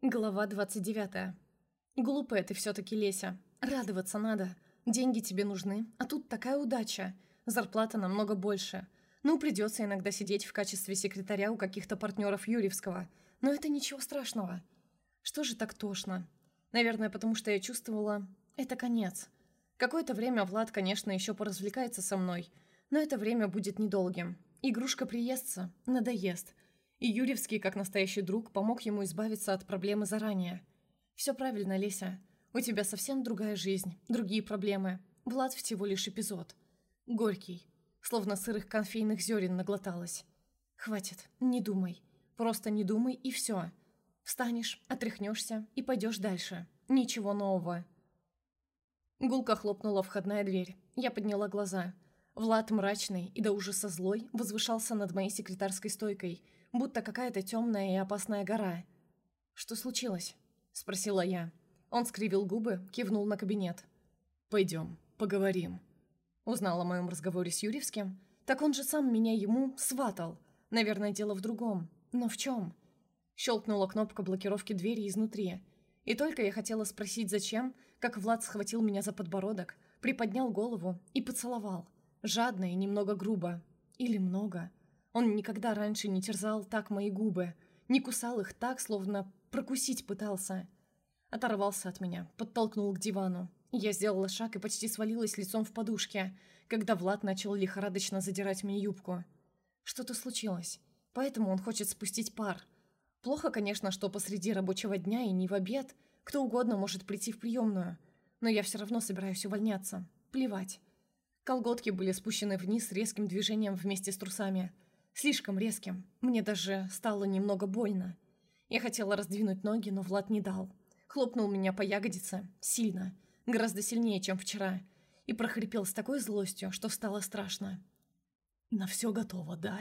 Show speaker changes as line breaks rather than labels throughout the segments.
Глава 29. Глупая ты все-таки, Леся. Радоваться надо. Деньги тебе нужны, а тут такая удача. Зарплата намного больше. Ну, придется иногда сидеть в качестве секретаря у каких-то партнеров Юрьевского. Но это ничего страшного. Что же так тошно? Наверное, потому что я чувствовала... Это конец. Какое-то время Влад, конечно, еще поразвлекается со мной. Но это время будет недолгим. Игрушка приестся, надоест. И Юрьевский, как настоящий друг, помог ему избавиться от проблемы заранее. «Все правильно, Леся. У тебя совсем другая жизнь, другие проблемы. Влад всего лишь эпизод. Горький. Словно сырых конфейных зерен наглоталась. Хватит, не думай. Просто не думай и все. Встанешь, отряхнешься и пойдешь дальше. Ничего нового». Гулко хлопнула входная дверь. Я подняла глаза. Влад мрачный и до ужаса злой возвышался над моей секретарской стойкой – будто какая-то темная и опасная гора. «Что случилось?» – спросила я. Он скривил губы, кивнул на кабинет. «Пойдем, поговорим». Узнал о моем разговоре с Юрьевским. Так он же сам меня ему сватал. Наверное, дело в другом. Но в чем? Щелкнула кнопка блокировки двери изнутри. И только я хотела спросить, зачем, как Влад схватил меня за подбородок, приподнял голову и поцеловал. Жадно и немного грубо. Или много. Он никогда раньше не терзал так мои губы, не кусал их так, словно прокусить пытался. Оторвался от меня, подтолкнул к дивану. Я сделала шаг и почти свалилась лицом в подушке, когда Влад начал лихорадочно задирать мне юбку. Что-то случилось, поэтому он хочет спустить пар. Плохо, конечно, что посреди рабочего дня и не в обед кто угодно может прийти в приемную, но я все равно собираюсь увольняться. Плевать. Колготки были спущены вниз резким движением вместе с трусами – Слишком резким. Мне даже стало немного больно. Я хотела раздвинуть ноги, но Влад не дал. Хлопнул меня по ягодице. Сильно. Гораздо сильнее, чем вчера. И прохрипел с такой злостью, что стало страшно. «На все готово, да?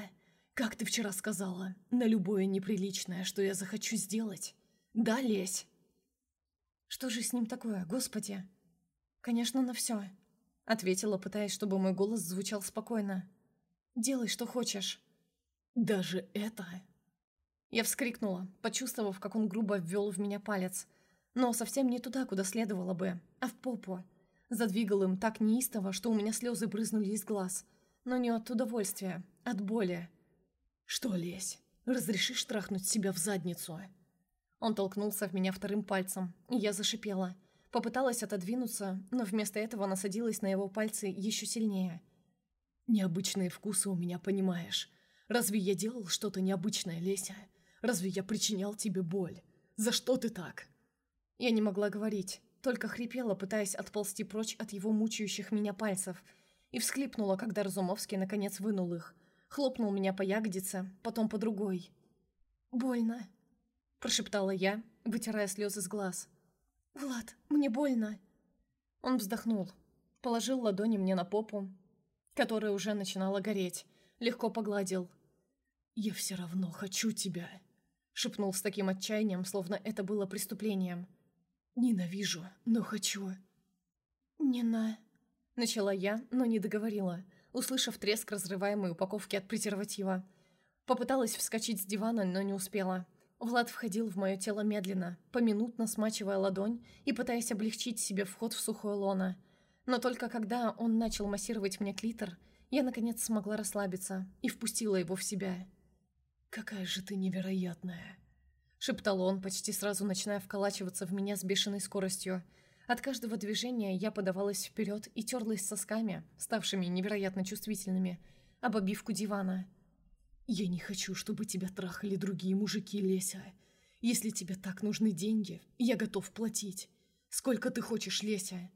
Как ты вчера сказала? На любое неприличное, что я захочу сделать? Да, лезь!» «Что же с ним такое, господи?» «Конечно, на все», — ответила, пытаясь, чтобы мой голос звучал спокойно. «Делай, что хочешь». «Даже это...» Я вскрикнула, почувствовав, как он грубо ввел в меня палец. Но совсем не туда, куда следовало бы, а в попу. Задвигал им так неистово, что у меня слезы брызнули из глаз. Но не от удовольствия, от боли. «Что, Лесь, разрешишь трахнуть себя в задницу?» Он толкнулся в меня вторым пальцем, и я зашипела. Попыталась отодвинуться, но вместо этого насадилась на его пальцы еще сильнее. «Необычные вкусы у меня, понимаешь. Разве я делал что-то необычное, Леся? Разве я причинял тебе боль? За что ты так?» Я не могла говорить, только хрипела, пытаясь отползти прочь от его мучающих меня пальцев, и всхлипнула, когда Разумовский наконец вынул их. Хлопнул меня по ягодице, потом по другой. «Больно», – прошептала я, вытирая слезы с глаз. «Влад, мне больно». Он вздохнул, положил ладони мне на попу, которая уже начинала гореть, легко погладил. «Я все равно хочу тебя», — шепнул с таким отчаянием, словно это было преступлением. «Ненавижу, но хочу». «Не на...» — начала я, но не договорила, услышав треск разрываемой упаковки от презерватива. Попыталась вскочить с дивана, но не успела. Влад входил в мое тело медленно, поминутно смачивая ладонь и пытаясь облегчить себе вход в сухое лоно. Но только когда он начал массировать мне клитор, я, наконец, смогла расслабиться и впустила его в себя. «Какая же ты невероятная!» Шептал он, почти сразу начиная вколачиваться в меня с бешеной скоростью. От каждого движения я подавалась вперед и терлась сосками, ставшими невероятно чувствительными, об обивку дивана. «Я не хочу, чтобы тебя трахали другие мужики, Леся. Если тебе так нужны деньги, я готов платить. Сколько ты хочешь, Леся?»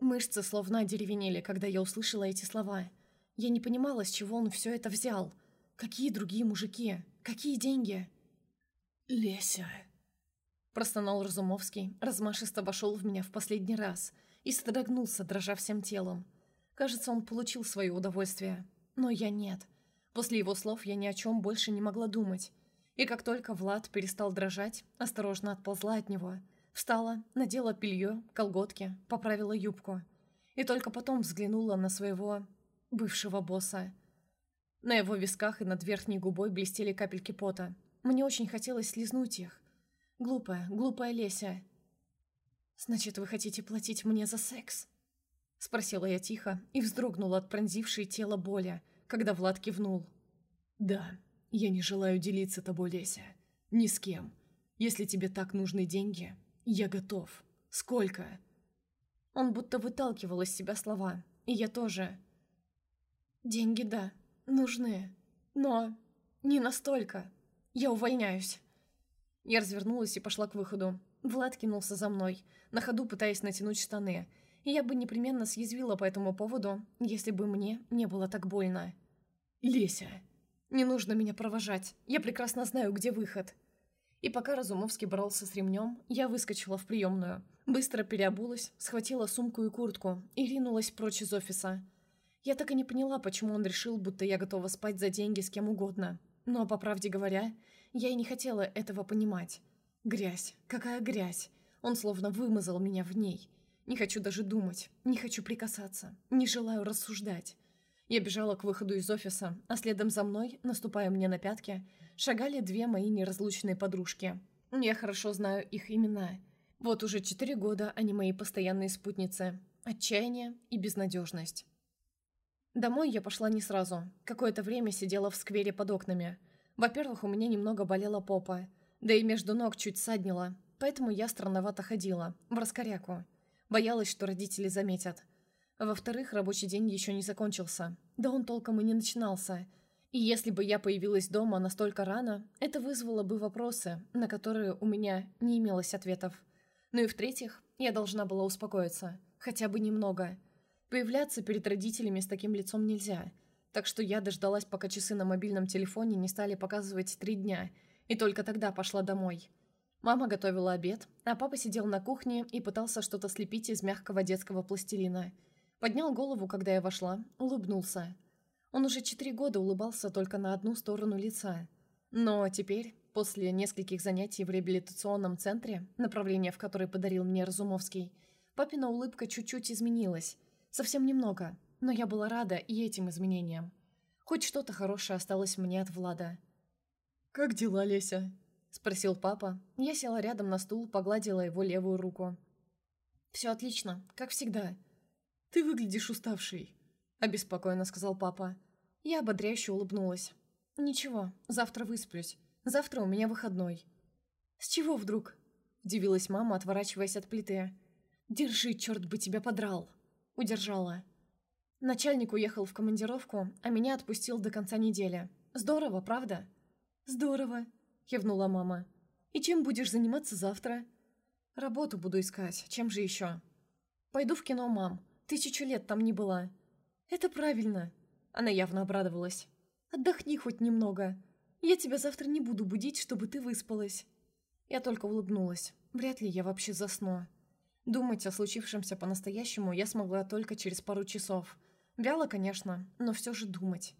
Мышцы словно одеревенели, когда я услышала эти слова. Я не понимала, с чего он все это взял. Какие другие мужики? Какие деньги?» «Леся!» Простонал Разумовский, размашисто вошел в меня в последний раз и содрогнулся, дрожа всем телом. Кажется, он получил свое удовольствие. Но я нет. После его слов я ни о чем больше не могла думать. И как только Влад перестал дрожать, осторожно отползла от него. Встала, надела белье, колготки, поправила юбку. И только потом взглянула на своего бывшего босса. На его висках и над верхней губой блестели капельки пота. Мне очень хотелось слезнуть их. Глупая, глупая Леся. «Значит, вы хотите платить мне за секс?» Спросила я тихо и вздрогнула от пронзившей тело боли, когда Влад кивнул.
«Да, я не желаю делиться тобой, Леся. Ни с кем. Если тебе так нужны деньги, я готов. Сколько?»
Он будто выталкивал из себя слова, и я тоже. «Деньги, да, нужны, но не настолько. Я увольняюсь». Я развернулась и пошла к выходу. Влад кинулся за мной, на ходу пытаясь натянуть штаны, и я бы непременно съязвила по этому поводу, если бы мне не было так больно.
«Леся!»
«Не нужно меня провожать, я прекрасно знаю, где выход». И пока Разумовский боролся с ремнем, я выскочила в приемную. Быстро переобулась, схватила сумку и куртку и ринулась прочь из офиса. Я так и не поняла, почему он решил, будто я готова спать за деньги с кем угодно. Но, по правде говоря, я и не хотела этого понимать. Грязь, какая грязь. Он словно вымазал меня в ней. Не хочу даже думать, не хочу прикасаться, не желаю рассуждать. Я бежала к выходу из офиса, а следом за мной, наступая мне на пятки, шагали две мои неразлучные подружки. Я хорошо знаю их имена. Вот уже четыре года они мои постоянные спутницы. Отчаяние и безнадежность. Домой я пошла не сразу. Какое-то время сидела в сквере под окнами. Во-первых, у меня немного болела попа, да и между ног чуть саднила, поэтому я странновато ходила, в раскоряку. Боялась, что родители заметят. Во-вторых, рабочий день еще не закончился. Да он толком и не начинался. И если бы я появилась дома настолько рано, это вызвало бы вопросы, на которые у меня не имелось ответов. Ну и в-третьих, я должна была успокоиться. Хотя бы немного. Появляться перед родителями с таким лицом нельзя. Так что я дождалась, пока часы на мобильном телефоне не стали показывать три дня, и только тогда пошла домой. Мама готовила обед, а папа сидел на кухне и пытался что-то слепить из мягкого детского пластилина. Поднял голову, когда я вошла, улыбнулся. Он уже четыре года улыбался только на одну сторону лица. Но теперь, после нескольких занятий в реабилитационном центре, направление в которое подарил мне Разумовский, папина улыбка чуть-чуть изменилась. Совсем немного, но я была рада и этим изменениям. Хоть что-то хорошее осталось мне от Влада.
«Как дела, Леся?»
— спросил папа. Я села рядом на стул, погладила его левую руку. «Все отлично, как всегда».
«Ты выглядишь уставший», — обеспокоенно сказал папа.
Я ободряюще улыбнулась. «Ничего, завтра высплюсь. Завтра у меня выходной». «С чего вдруг?» — удивилась мама, отворачиваясь от плиты. «Держи, черт бы тебя подрал!» — удержала. Начальник уехал в командировку, а меня отпустил до конца недели. Здорово, правда?
Здорово.
— кивнула мама. «И чем будешь заниматься завтра?» «Работу буду искать. Чем же еще?» «Пойду в кино, мам. Тысячу лет там не была». «Это правильно». Она явно обрадовалась. «Отдохни хоть немного. Я тебя завтра не буду будить, чтобы ты выспалась». Я только улыбнулась. Вряд ли я вообще засну. Думать о случившемся по-настоящему я смогла только через пару часов. Вяло, конечно, но все же думать.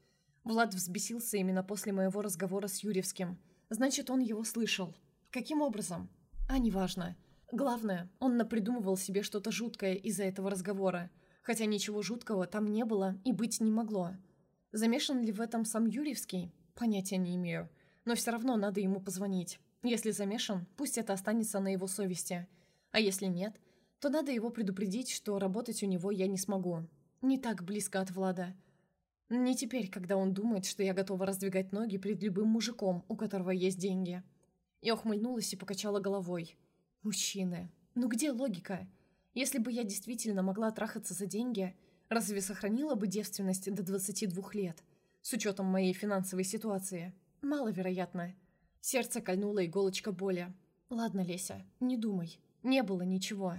Влад взбесился именно после моего разговора с Юрьевским – Значит, он его слышал. Каким образом? А неважно. Главное, он напридумывал себе что-то жуткое из-за этого разговора, хотя ничего жуткого там не было и быть не могло. Замешан ли в этом сам Юрьевский? Понятия не имею. Но все равно надо ему позвонить. Если замешан, пусть это останется на его совести. А если нет, то надо его предупредить, что работать у него я не смогу. Не так близко от Влада. Не теперь, когда он думает, что я готова раздвигать ноги перед любым мужиком, у которого есть деньги. Я ухмыльнулась и покачала головой. Мужчины. Ну где логика? Если бы я действительно могла трахаться за деньги, разве сохранила бы девственность до 22 лет? С учетом моей финансовой ситуации. Маловероятно. Сердце кольнула иголочка боли. Ладно, Леся, не думай. Не было ничего.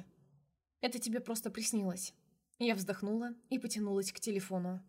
Это тебе просто приснилось. Я вздохнула и потянулась к телефону.